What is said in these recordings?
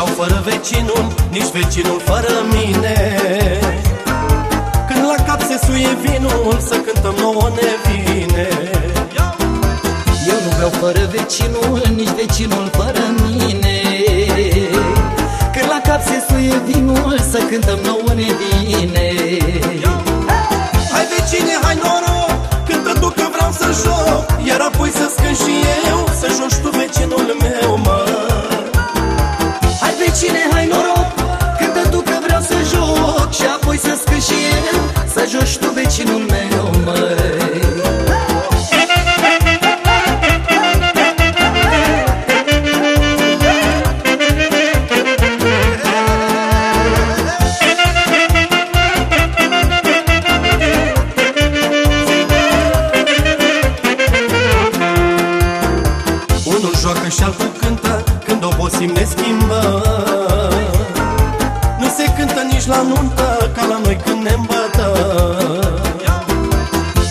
fără vecinul, nici vecinul fără mine. Când la cap se suie vinul, să cântăm nouă ne vine. Eu nu vreau fără vecinul, nici vecinul fără mine. Când la cap se suie vinul, să cântăm nouă ne vine joacă și altul cântă Când obosim ne schimbă. Nu se cântă nici la nuntă Ca la noi când ne îmbătă.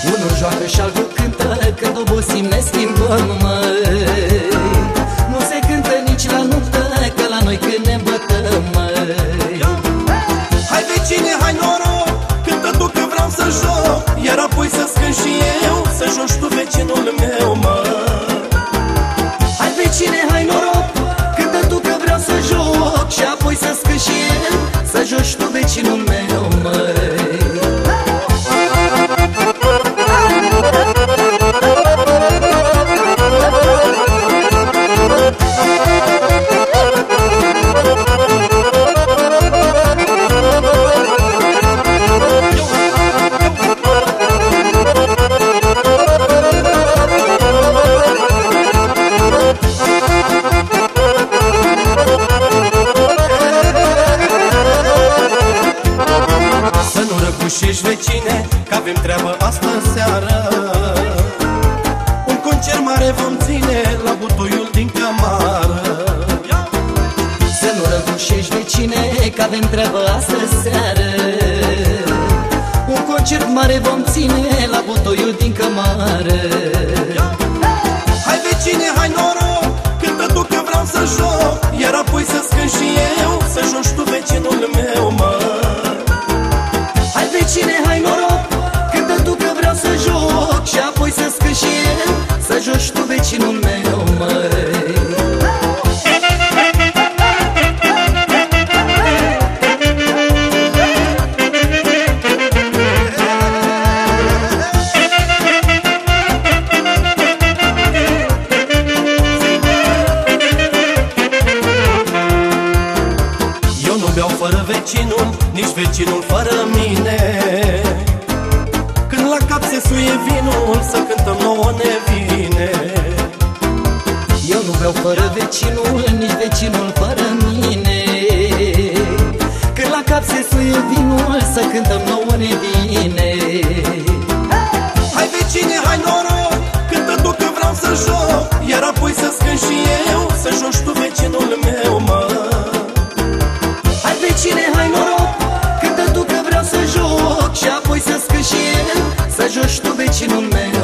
Unul joacă și altul cântă Când obosim ne schimbăm, măi vecine Că avem treabă astă seară. Un concert mare vom ține La butoiul din cămară. Să nu răgușești vecine Că avem treabă astăzi seară. Un concert mare vom ține La butoiul din cămară. Hai vecine, hai noroc Cântă tu că vreau să joc Și apoi să scân și eu Să joci tu vecinul meu, măi. Eu nu beau fără vecinul Nici vecinul fără mine. Când la cap se suie vinul Să e vinul Să cântăm nouă ne vine. Hai vecine, hai noroc Cântă tu că vreau să joc. Iar apoi să scân și eu Să joci tu vecinul meu, mă. Hai vecine, hai noroc Cântă tu că vreau să joc. Și apoi să scân și eu Să joci tu vecinul meu.